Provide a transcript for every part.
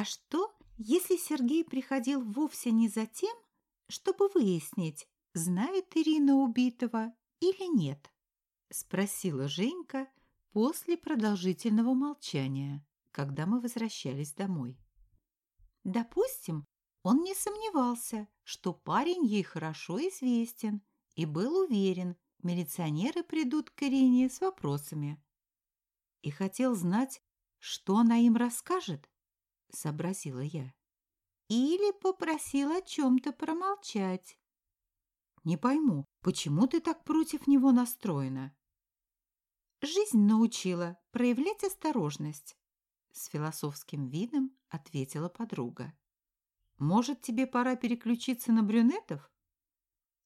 А что, если Сергей приходил вовсе не за тем, чтобы выяснить, знает Ирина убитого или нет? Спросила Женька после продолжительного молчания, когда мы возвращались домой. Допустим, он не сомневался, что парень ей хорошо известен и был уверен, милиционеры придут к Ирине с вопросами. И хотел знать, что она им расскажет, сообразила я. Или попросил о чем-то промолчать. Не пойму, почему ты так против него настроена? Жизнь научила проявлять осторожность, с философским видом ответила подруга. Может, тебе пора переключиться на брюнетов?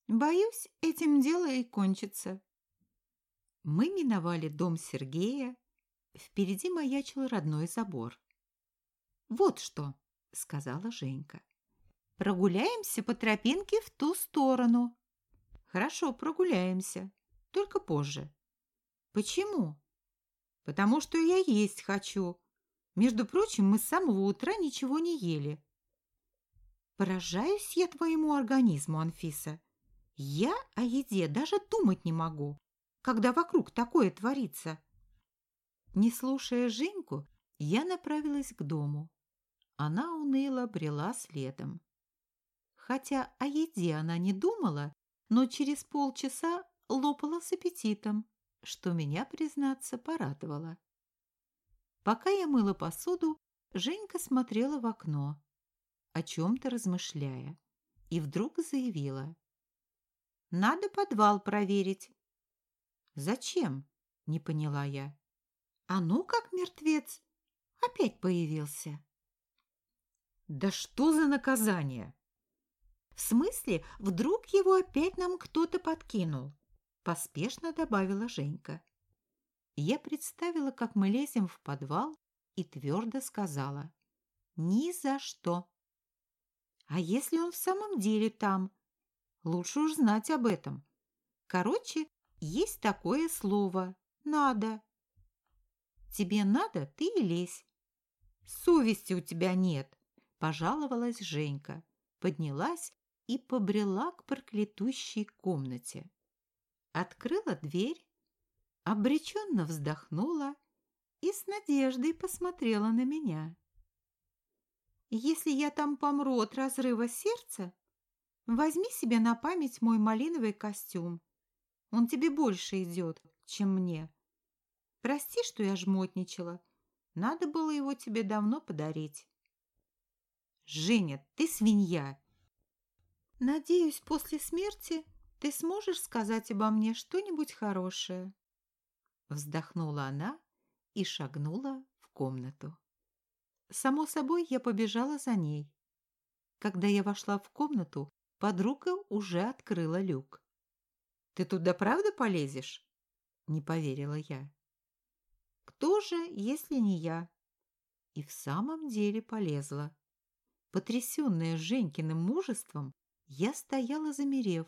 Боюсь, этим дело и кончится. Мы миновали дом Сергея. Впереди маячил родной забор. «Вот что», — сказала Женька. «Прогуляемся по тропинке в ту сторону». «Хорошо, прогуляемся. Только позже». «Почему?» «Потому что я есть хочу. Между прочим, мы с самого утра ничего не ели». «Поражаюсь я твоему организму, Анфиса. Я о еде даже думать не могу, когда вокруг такое творится». Не слушая Женьку, я направилась к дому. Она уныло брела следом. Хотя о еде она не думала, но через полчаса лопала с аппетитом, что меня, признаться, порадовало. Пока я мыла посуду, Женька смотрела в окно, о чем-то размышляя, и вдруг заявила. «Надо подвал проверить». «Зачем?» – не поняла я. «А ну как мертвец! Опять появился!» Да что за наказание? В смысле, вдруг его опять нам кто-то подкинул? Поспешно добавила Женька. Я представила, как мы лезем в подвал и твердо сказала. Ни за что. А если он в самом деле там? Лучше уж знать об этом. Короче, есть такое слово «надо». Тебе надо, ты и лезь. Совести у тебя нет, пожаловалась Женька, поднялась и побрела к проклятущей комнате. Открыла дверь, обреченно вздохнула и с надеждой посмотрела на меня. «Если я там помру от разрыва сердца, возьми себе на память мой малиновый костюм. Он тебе больше идет, чем мне. Прости, что я жмотничала. Надо было его тебе давно подарить». Женя, ты свинья. Надеюсь, после смерти ты сможешь сказать обо мне что-нибудь хорошее. Вздохнула она и шагнула в комнату. Само собой, я побежала за ней. Когда я вошла в комнату, подруга уже открыла люк. «Ты туда правда полезешь?» – не поверила я. «Кто же, если не я?» И в самом деле полезла. Потрясенная Женькиным мужеством, я стояла замерев,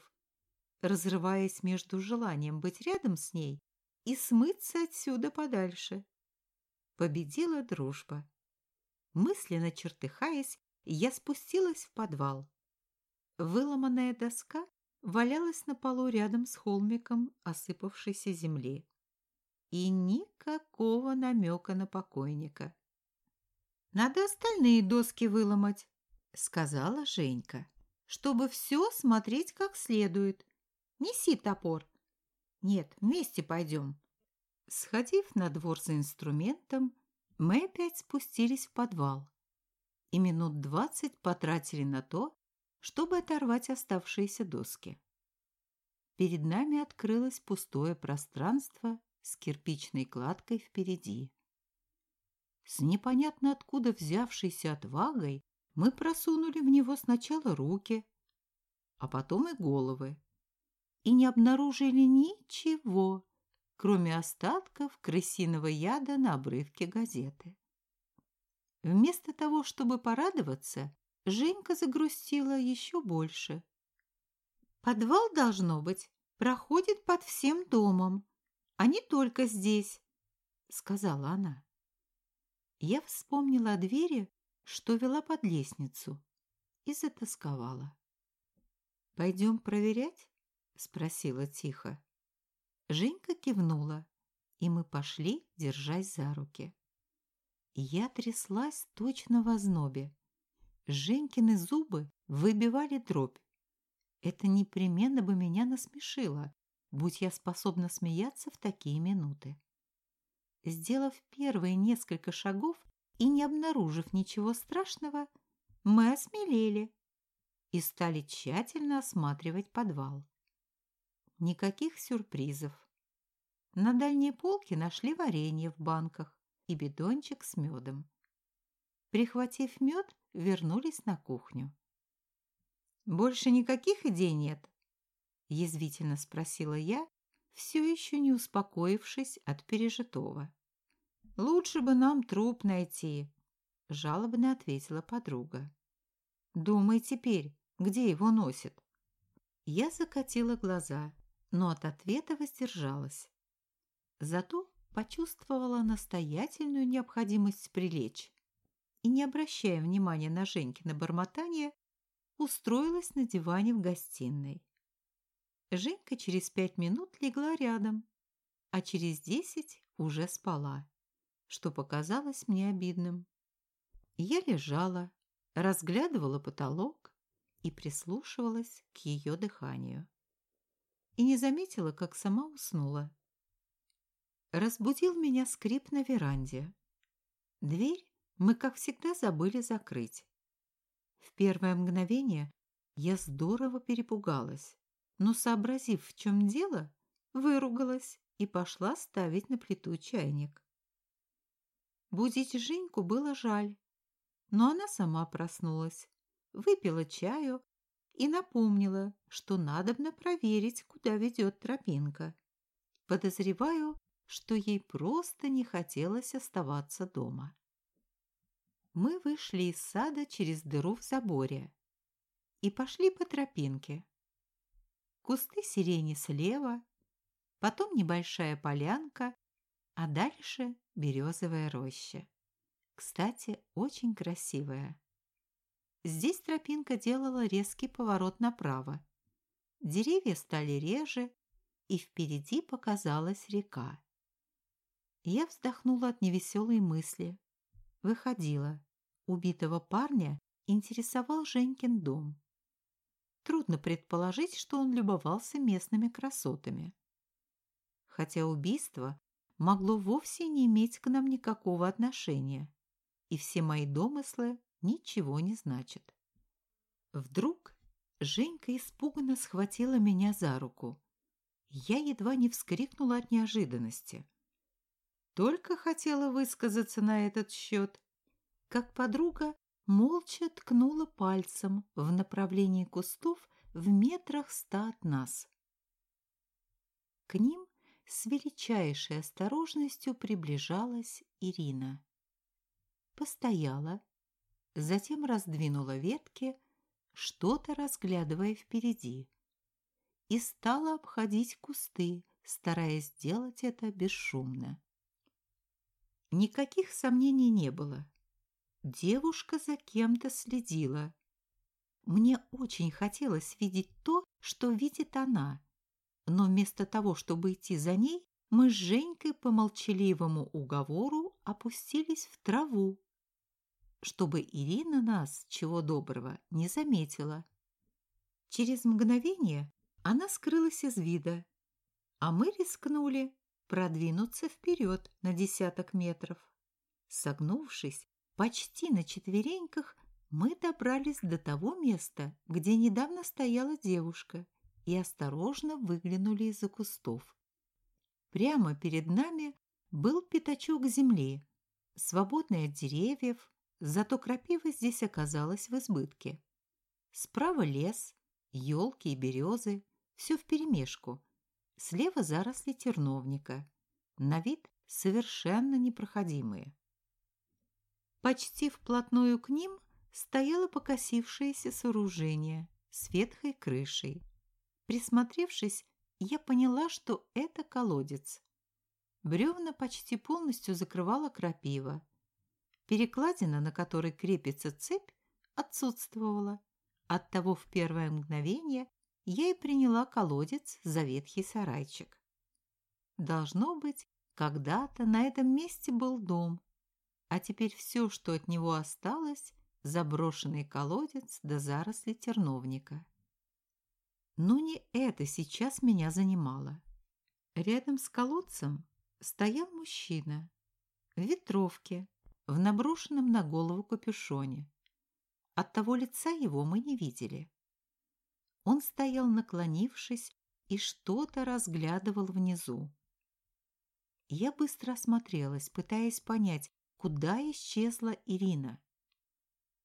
разрываясь между желанием быть рядом с ней и смыться отсюда подальше. Победила дружба. Мысленно чертыхаясь, я спустилась в подвал. Выломанная доска валялась на полу рядом с холмиком осыпавшейся земли. И никакого намека на покойника. «Надо остальные доски выломать», сказала Женька, чтобы все смотреть как следует. Неси топор. Нет, вместе пойдем. Сходив на двор за инструментом, мы опять спустились в подвал и минут двадцать потратили на то, чтобы оторвать оставшиеся доски. Перед нами открылось пустое пространство с кирпичной кладкой впереди. С непонятно откуда взявшейся отвагой мы просунули в него сначала руки, а потом и головы, и не обнаружили ничего, кроме остатков крысиного яда на обрывке газеты. Вместо того, чтобы порадоваться, Женька загрустила еще больше. «Подвал, должно быть, проходит под всем домом, а не только здесь», — сказала она. Я вспомнила о двери, что вела под лестницу, и затасковала. «Пойдем проверять?» – спросила тихо. Женька кивнула, и мы пошли, держась за руки. Я тряслась точно в ознобе. Женькины зубы выбивали дробь. Это непременно бы меня насмешило, будь я способна смеяться в такие минуты. Сделав первые несколько шагов и не обнаружив ничего страшного, мы осмелели и стали тщательно осматривать подвал. Никаких сюрпризов. На дальней полке нашли варенье в банках и бидончик с медом. Прихватив мед, вернулись на кухню. «Больше никаких идей нет?» – язвительно спросила я, все еще не успокоившись от пережитого. «Лучше бы нам труп найти», – жалобно ответила подруга. «Думай теперь, где его носит?» Я закатила глаза, но от ответа воздержалась. Зато почувствовала настоятельную необходимость прилечь и, не обращая внимания на Женькино бормотание, устроилась на диване в гостиной. Женька через пять минут легла рядом, а через десять уже спала, что показалось мне обидным. Я лежала, разглядывала потолок и прислушивалась к ее дыханию. И не заметила, как сама уснула. Разбудил меня скрип на веранде. Дверь мы, как всегда, забыли закрыть. В первое мгновение я здорово перепугалась, но, сообразив, в чем дело, выругалась и пошла ставить на плиту чайник. Будить Женьку было жаль, но она сама проснулась, выпила чаю и напомнила, что надобно проверить, куда ведет тропинка. Подозреваю, что ей просто не хотелось оставаться дома. Мы вышли из сада через дыру в заборе и пошли по тропинке. Кусты сирени слева, потом небольшая полянка, а дальше березовая роща. Кстати, очень красивая. Здесь тропинка делала резкий поворот направо. Деревья стали реже, и впереди показалась река. Я вздохнула от невеселой мысли. Выходила. Убитого парня интересовал Женькин дом. Трудно предположить, что он любовался местными красотами. Хотя убийство могло вовсе не иметь к нам никакого отношения и все мои домыслы ничего не значат. Вдруг Женька испуганно схватила меня за руку. Я едва не вскрикнула от неожиданности. Только хотела высказаться на этот счет, как подруга молча ткнула пальцем в направлении кустов в метрах ста от нас. К ним с величайшей осторожностью приближалась Ирина постояла, затем раздвинула ветки, что-то разглядывая впереди, и стала обходить кусты, стараясь сделать это бесшумно. Никаких сомнений не было. Девушка за кем-то следила. Мне очень хотелось видеть то, что видит она, но вместо того, чтобы идти за ней, мы с Женькой по молчаливому уговору опустились в траву, чтобы Ирина нас, чего доброго, не заметила. Через мгновение она скрылась из вида, а мы рискнули продвинуться вперед на десяток метров. Согнувшись почти на четвереньках, мы добрались до того места, где недавно стояла девушка, и осторожно выглянули из-за кустов. Прямо перед нами был пятачок земли, свободный от деревьев, Зато крапива здесь оказалась в избытке. Справа лес, елки и березы, все вперемешку. Слева заросли терновника. На вид совершенно непроходимые. Почти вплотную к ним стояло покосившееся сооружение с ветхой крышей. Присмотревшись, я поняла, что это колодец. Бревна почти полностью закрывала крапива, Перекладина, на которой крепится цепь, отсутствовала. Оттого в первое мгновение я и приняла колодец за ветхий сарайчик. Должно быть, когда-то на этом месте был дом, а теперь все, что от него осталось, заброшенный колодец до заросли терновника. Но не это сейчас меня занимало. Рядом с колодцем стоял мужчина в ветровке, в наброшенном на голову капюшоне. От того лица его мы не видели. Он стоял наклонившись и что-то разглядывал внизу. Я быстро осмотрелась, пытаясь понять, куда исчезла Ирина.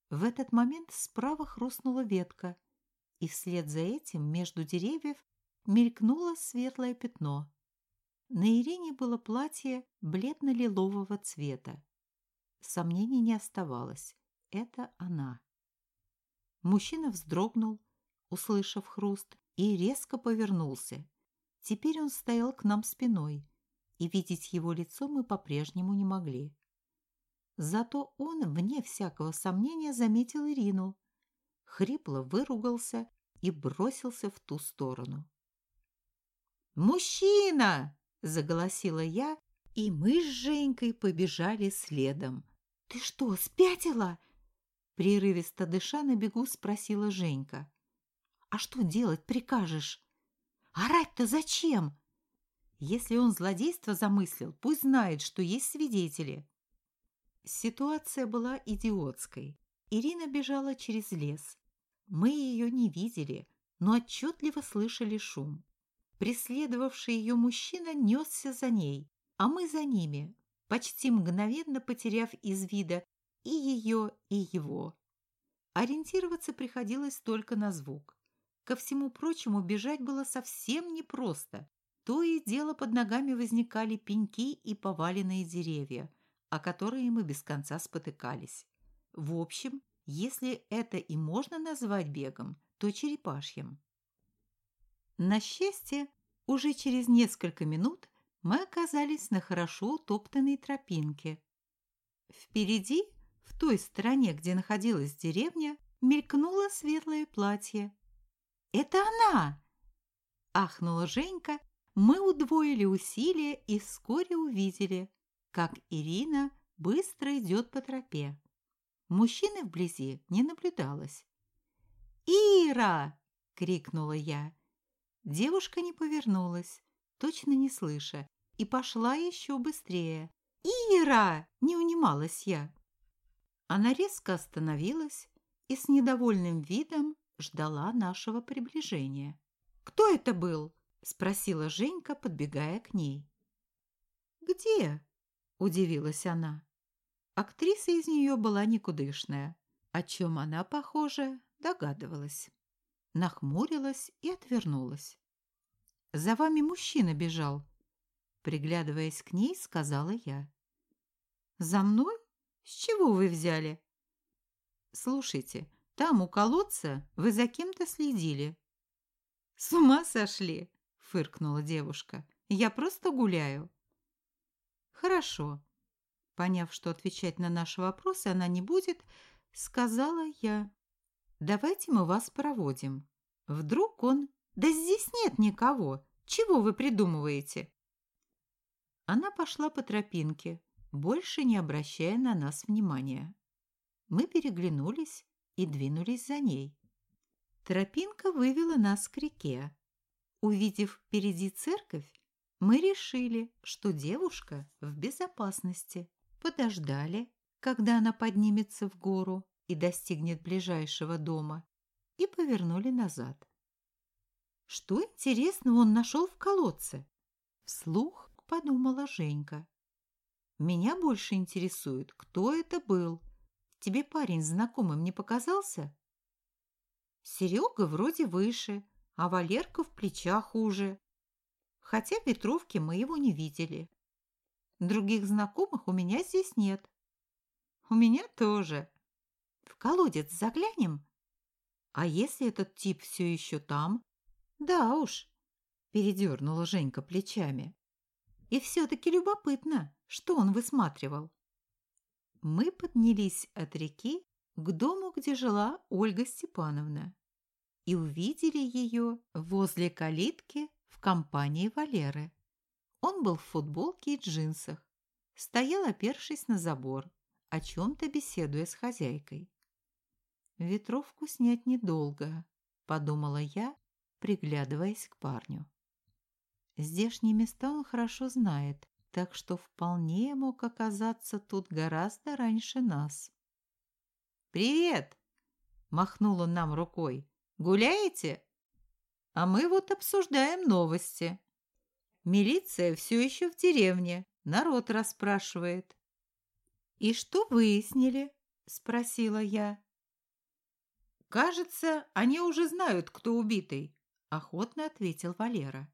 В этот момент справа хрустнула ветка, и вслед за этим между деревьев мелькнуло светлое пятно. На Ирине было платье бледно-лилового цвета. Сомнений не оставалось. Это она. Мужчина вздрогнул, услышав хруст, и резко повернулся. Теперь он стоял к нам спиной, и видеть его лицо мы по-прежнему не могли. Зато он, вне всякого сомнения, заметил Ирину, хрипло выругался и бросился в ту сторону. «Мужчина!» – заголосила я, и мы с Женькой побежали следом. «Ты что, спятила?» Прерывисто дыша на бегу спросила Женька. «А что делать прикажешь?» «Орать-то зачем?» «Если он злодейство замыслил, пусть знает, что есть свидетели». Ситуация была идиотской. Ирина бежала через лес. Мы ее не видели, но отчетливо слышали шум. Преследовавший ее мужчина несся за ней, а мы за ними, почти мгновенно потеряв из вида и ее, и его. Ориентироваться приходилось только на звук. Ко всему прочему, бежать было совсем непросто. То и дело под ногами возникали пеньки и поваленные деревья – о которые мы без конца спотыкались. В общем, если это и можно назвать бегом, то черепашьим. На счастье, уже через несколько минут мы оказались на хорошо утоптанной тропинке. Впереди, в той стороне, где находилась деревня, мелькнуло светлое платье. «Это она!» – ахнула Женька. Мы удвоили усилия и вскоре увидели – как Ирина быстро идет по тропе. Мужчины вблизи не наблюдалось. «Ира!» — крикнула я. Девушка не повернулась, точно не слыша, и пошла еще быстрее. «Ира!» — не унималась я. Она резко остановилась и с недовольным видом ждала нашего приближения. «Кто это был?» — спросила Женька, подбегая к ней. «Где?» удивилась она. Актриса из нее была никудышная, о чем она, похоже, догадывалась. Нахмурилась и отвернулась. «За вами мужчина бежал», — приглядываясь к ней, сказала я. «За мной? С чего вы взяли?» «Слушайте, там у колодца вы за кем-то следили». «С ума сошли!» — фыркнула девушка. «Я просто гуляю». «Хорошо». Поняв, что отвечать на наши вопросы она не будет, сказала я. «Давайте мы вас проводим. Вдруг он...» «Да здесь нет никого. Чего вы придумываете?» Она пошла по тропинке, больше не обращая на нас внимания. Мы переглянулись и двинулись за ней. Тропинка вывела нас к реке. Увидев впереди церковь, мы решили, что девушка в безопасности. Подождали, когда она поднимется в гору и достигнет ближайшего дома, и повернули назад. Что интересного он нашел в колодце? Вслух подумала Женька. Меня больше интересует, кто это был. Тебе парень знакомым не показался? Серега вроде выше, а Валерка в плечах уже хотя в Петровке мы его не видели. Других знакомых у меня здесь нет. У меня тоже. В колодец заглянем? А если этот тип все еще там? Да уж, передернула Женька плечами. И все-таки любопытно, что он высматривал. Мы поднялись от реки к дому, где жила Ольга Степановна, и увидели ее возле калитки в компании Валеры. Он был в футболке и джинсах, стоял, опершись на забор, о чем-то беседуя с хозяйкой. «Ветровку снять недолго», — подумала я, приглядываясь к парню. Здешние места он хорошо знает, так что вполне мог оказаться тут гораздо раньше нас. «Привет!» – махнул он нам рукой. «Гуляете?» «А мы вот обсуждаем новости. Милиция все еще в деревне, народ расспрашивает». «И что выяснили?» – спросила я. «Кажется, они уже знают, кто убитый», – охотно ответил Валера.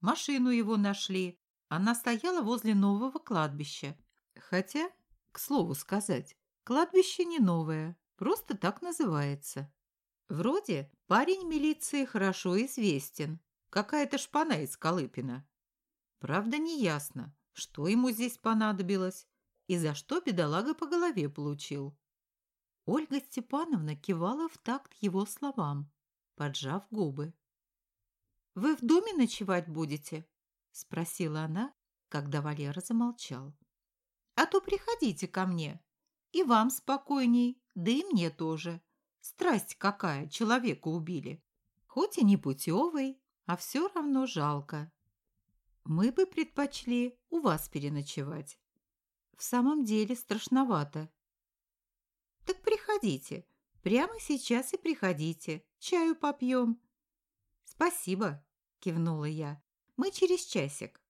«Машину его нашли, она стояла возле нового кладбища. Хотя, к слову сказать, кладбище не новое, просто так называется. Вроде парень милиции хорошо известен, какая-то шпана из Колыпина. Правда, не ясно, что ему здесь понадобилось и за что бедолага по голове получил. Ольга Степановна кивала в такт его словам, поджав губы. «Вы в доме ночевать будете?» спросила она, когда Валера замолчал. А то приходите ко мне. И вам спокойней, да и мне тоже. Страсть какая, человека убили. Хоть и не путевый, а все равно жалко. Мы бы предпочли у вас переночевать. В самом деле страшновато. Так приходите. Прямо сейчас и приходите. Чаю попьем. Спасибо, кивнула я. Мы через часик».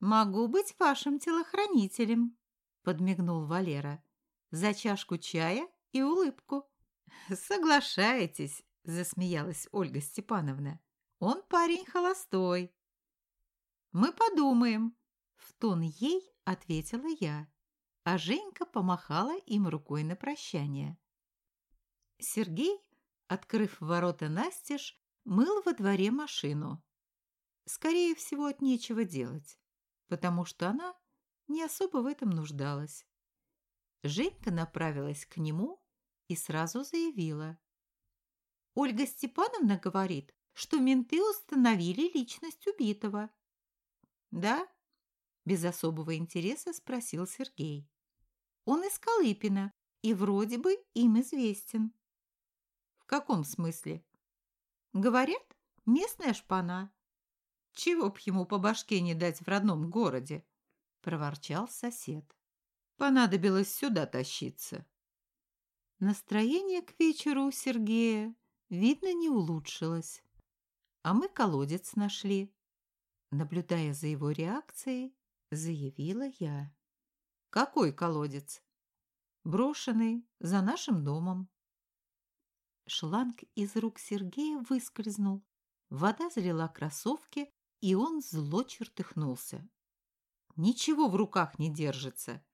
«Могу быть вашим телохранителем», – подмигнул Валера. «За чашку чая и улыбку». «Соглашаетесь», – засмеялась Ольга Степановна. «Он парень холостой». «Мы подумаем», – в тон ей ответила я, а Женька помахала им рукой на прощание. Сергей, открыв ворота настежь, мыл во дворе машину. Скорее всего, от нечего делать, потому что она не особо в этом нуждалась. Женька направилась к нему и сразу заявила. «Ольга Степановна говорит, что менты установили личность убитого». «Да?» – без особого интереса спросил Сергей. «Он из Колыпина и вроде бы им известен». «В каком смысле?» «Говорят, местная шпана. Чего б ему по башке не дать в родном городе? Проворчал сосед. Понадобилось сюда тащиться. Настроение к вечеру у Сергея, видно, не улучшилось. А мы колодец нашли. Наблюдая за его реакцией, заявила я. Какой колодец? Брошенный, за нашим домом. Шланг из рук Сергея выскользнул. Вода залила кроссовки, и он зло чертыхнулся. «Ничего в руках не держится!»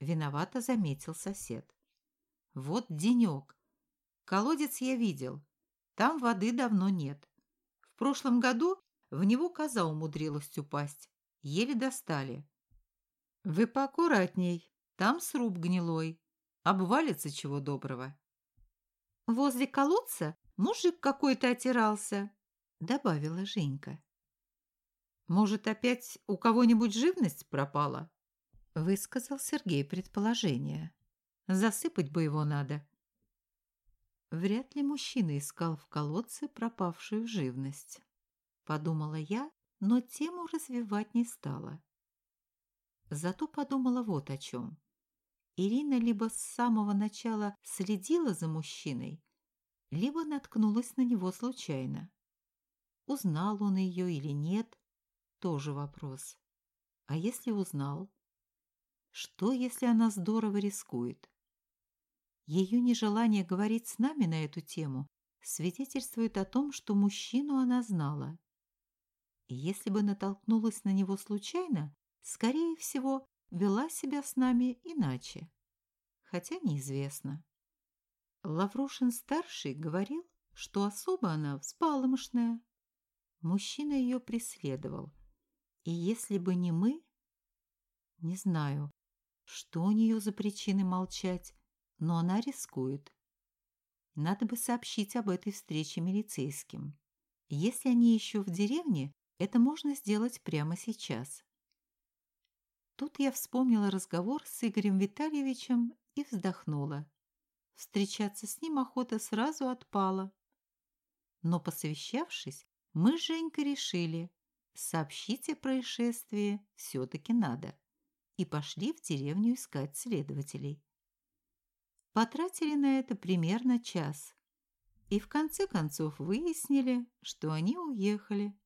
Виновато заметил сосед. «Вот денек. Колодец я видел. Там воды давно нет. В прошлом году в него коза умудрилась упасть. Еле достали. Вы поаккуратней. Там сруб гнилой. Обвалится чего доброго». «Возле колодца мужик какой-то отирался», — добавила Женька. Может, опять у кого-нибудь живность пропала? Высказал Сергей предположение. Засыпать бы его надо. Вряд ли мужчина искал в колодце пропавшую живность. Подумала я, но тему развивать не стала. Зато подумала вот о чем. Ирина либо с самого начала следила за мужчиной, либо наткнулась на него случайно. Узнал он ее или нет, тоже вопрос. А если узнал? Что, если она здорово рискует? Ее нежелание говорить с нами на эту тему свидетельствует о том, что мужчину она знала. Если бы натолкнулась на него случайно, скорее всего, вела себя с нами иначе. Хотя неизвестно. Лаврушин-старший говорил, что особо она взбаломошная. Мужчина ее преследовал, и если бы не мы... Не знаю, что у нее за причины молчать, но она рискует. Надо бы сообщить об этой встрече милицейским. Если они еще в деревне, это можно сделать прямо сейчас. Тут я вспомнила разговор с Игорем Витальевичем и вздохнула. Встречаться с ним охота сразу отпала. Но, посовещавшись, мы с Женькой решили, сообщить о происшествии все-таки надо, и пошли в деревню искать следователей. Потратили на это примерно час, и в конце концов выяснили, что они уехали.